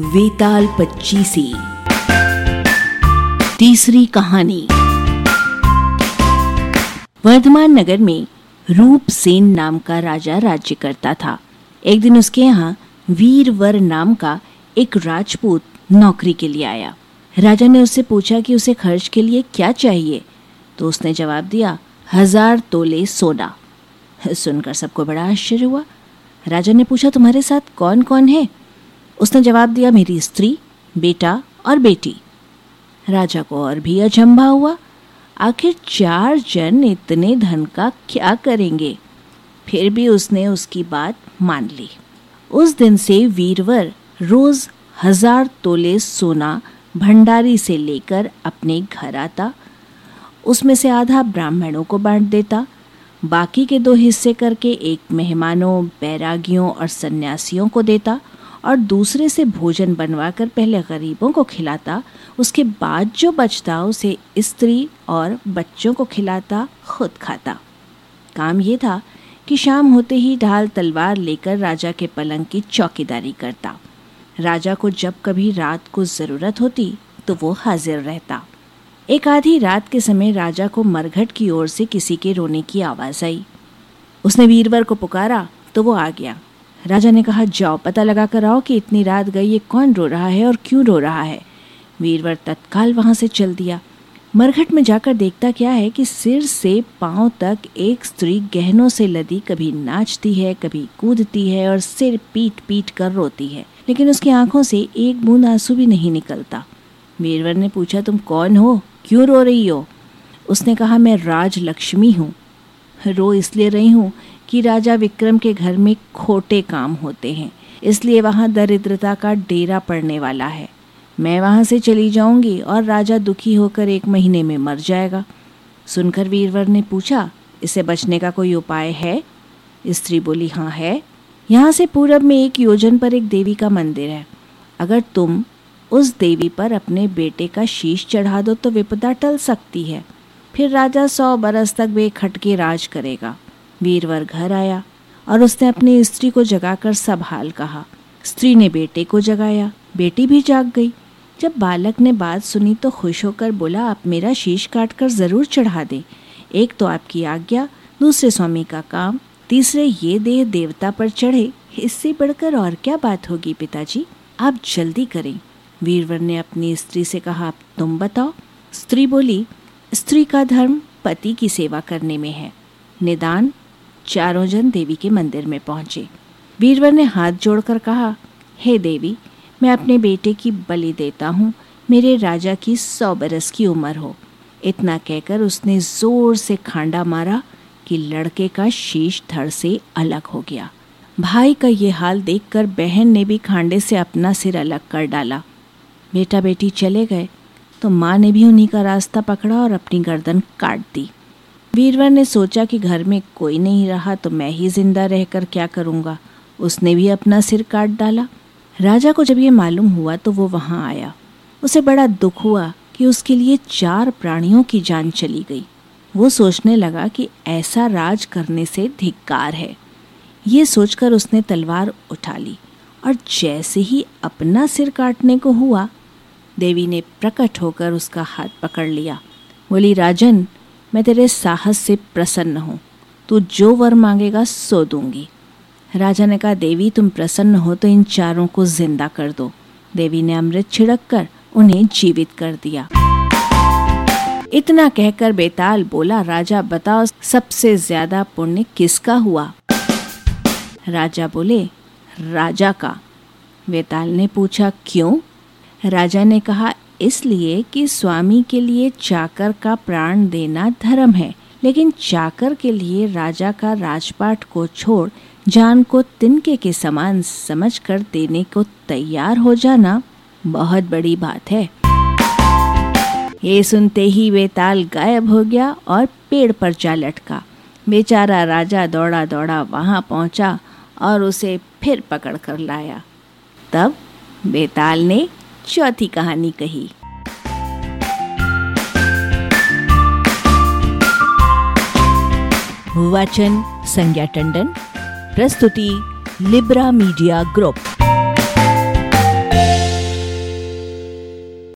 वेताल पच्चीसी। तीसरी कहानी। वर्धमान नगर में रूप सेन नाम का राजा राज्य करता था। एक दिन उसके यहाँ वीरवर नाम का एक राजपूत नौकरी के लिए आया। राजा ने उससे पूछा कि उसे खर्च के लिए क्या चाहिए? तो उसने जवाब दिया, हज़ार तोले सोना। सुनकर सबको बड़ा आश्चर्य हुआ। राजा ने पूछा, तुम्हारे साथ कौन कौन है? उसने जवाब दिया, मेरी स्त्री, बेटा और बेटी। राजा को और भी अचंभा हुआ। आखिर चार जन इतने धन का क्या करेंगे? फिर भी उसने उसकी बात मान ली। उस दिन से वीरवर रोज हज़ार तोले सोना भंडारी से लेकर अपने घर आता। उसमें से आधा ब्राह्मणों को बांट देता। बाकी के दो हिस्से करके एक मेहमानों, बैरागियों और सन्यासियों को देता। और दूसरे से भोजन बनवाकर पहले गरीबों को खिलाता, उसके बाद जो बचता उसे स्त्री और बच्चों को खिलाता, खुद खाता। काम ये था कि शाम होते ही ढाल तलवार लेकर राजा के पलंग की चौकीदारी करता। राजा को जब कभी रात को ज़रूरत होती तो वो हाजिर रहता। एक आधी रात के समय राजा को मरघट की ओर से किसी के रोने की आवाज़ आई। उसने वीरवर को पुकारा तो वो आ गया। राजा ने कहा, जाओ, पता लगा कर आओ कि इतनी रात गई, ये कौन रो रहा है और क्यों रो रहा है? वीरवर तत्काल वहाँ से चल दिया। मरघट में जाकर देखता क्या है कि सिर से पाँव तक एक स्त्री गहनों से लदी, कभी नाचती है, कभी कूदती है और सिर पीट पीट कर रोती है। लेकिन उसकी आँखों से एक बूंद आँसू भी नहीं निकलता। वीरवर ने पूछा, तुम कौन हो? क्यों रो रही हो? उसने कहा, मैं राज लक्ष्मी हूँ। रो इसलिए रही हूँ कि राजा विक्रम के घर में खोटे काम होते हैं। इसलिए वहाँ दरिद्रता का डेरा पड़ने वाला है। मैं वहाँ से चली जाऊँगी और राजा दुखी होकर एक महीने में मर जाएगा। सुनकर वीरवर ने पूछा, इसे बचने का कोई उपाय है? स्त्री बोली हाँ है। यहाँ से पूरब में एक योजन पर एक देवी का मंदिर है। अगर तुम उस देवी पर अपने बेटे का शीश चढ़ा दो तो विपदा टल सकती है। फिर राजा सौ बरस तक बेखटके राज करेगा। वीरवर घर आया और उसने अपनी स्त्री को जगाकर सब हाल कहा। स्त्री ने बेटे को जगाया, बेटी भी जाग गई। जब बालक ने बात सुनी तो खुश होकर बोला, आप मेरा शीश काट कर ज़रूर चढ़ा दे। एक तो आपकी आज्ञा, दूसरे स्वामी का काम, तीसरे ये देह देवता पर चढ़े। इससे बढ़कर और क्या बात होगी पिताजी? आप जल्दी करें। वीरवर ने अपनी स्त्री से कहा, आप तुम बताओ। स्त्री बोली, स्त्री का धर्म पति की सेवा करने में है। निदान चारों जन देवी के मंदिर में पहुँचे। वीरवर ने हाथ जोड़कर कहा, हे देवी, मैं अपने बेटे की बलि देता हूँ। मेरे राजा की सौ बरस की उम्र हो। इतना कहकर उसने ज़ोर से खांडा मारा कि लड़के का शीश धड़ से अलग हो गया। भाई का ये हाल देखकर बहन ने भी खांडे से अपना सिर अलग कर डाला। बेटा बेटी चले गए तो माँ ने भी उन्हीं का रास्ता पकड़ा और अपनी गर्दन काट दी। वीरवर ने सोचा कि घर में कोई नहीं रहा तो मैं ही ज़िंदा रहकर क्या करूँगा। उसने भी अपना सिर काट डाला। राजा को जब ये मालूम हुआ तो वो वहाँ आया। उसे बड़ा दुख हुआ कि उसके लिए चार प्राणियों की जान चली गई। वो सोचने लगा कि ऐसा राज करने से धिक्कार है। ये सोचकर उसने तलवार उठा ली और जैसे ही अपना सिर काटने को हुआ, देवी ने प्रकट होकर उसका हाथ पकड़ लिया। बोली, राजन मैं तेरे साहस से प्रसन्न हूँ। तू जो वर मांगेगा, सो दूँगी। राजा ने कहा, देवी, तुम प्रसन्न हो तो इन चारों को ज़िंदा कर दो। देवी ने अमृत छिड़क कर उन्हें जीवित कर दिया। इतना कहकर बेताल बोला, राजा, बताओ सबसे ज़्यादा पुण्य किसका हुआ? राजा बोले, राजा का। बेताल ने पूछा, क्यों? राजा ने कहा इसलिए कि स्वामी के लिए चाकर का प्राण देना धर्म है, लेकिन चाकर के लिए राजा का राजपाट को छोड़, जान को तिनके के समान समझकर देने को तैयार हो जाना बहुत बड़ी बात है। ये सुनते ही वे ताल गायब हो गया और पेड़ पर जा लटका। बेचारा राजा दौड़ा दौड़ा वहाँ पहुँचा और उसे फिर पकड़ कर लाया। तब बेताल ने चौथी कहानी कही। वाचन संज्ञा टंडन प्रस्तुति लिब्रा मीडिया ग्रुप।